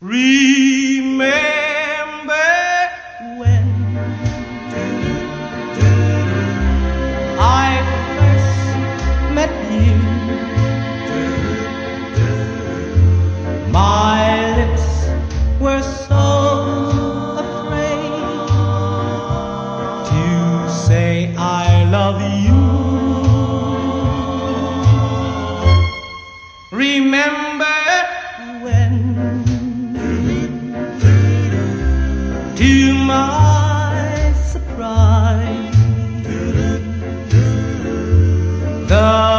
Remember when I first met you. My lips were so afraid to say I love you. to my surprise. The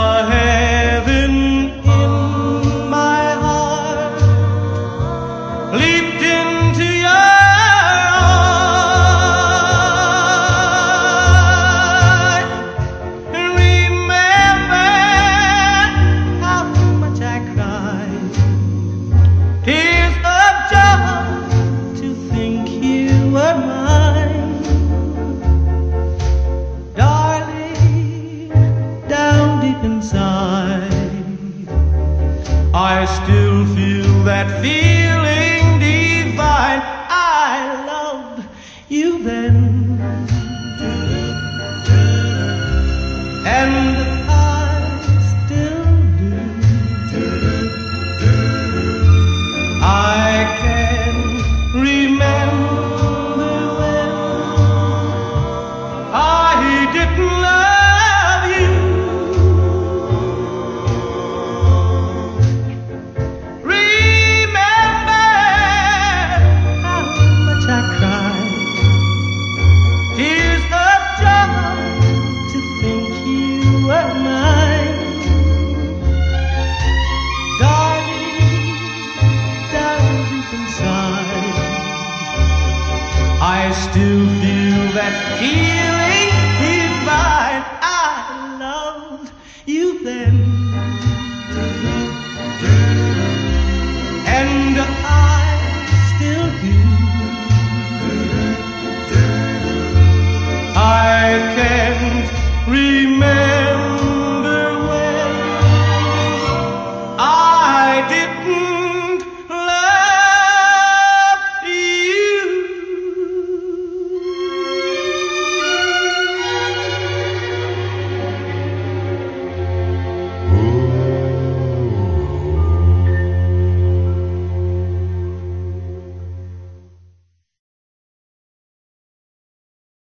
I still feel that feeling divine. I loved you then. I still feel that feeling divine. I loved you then.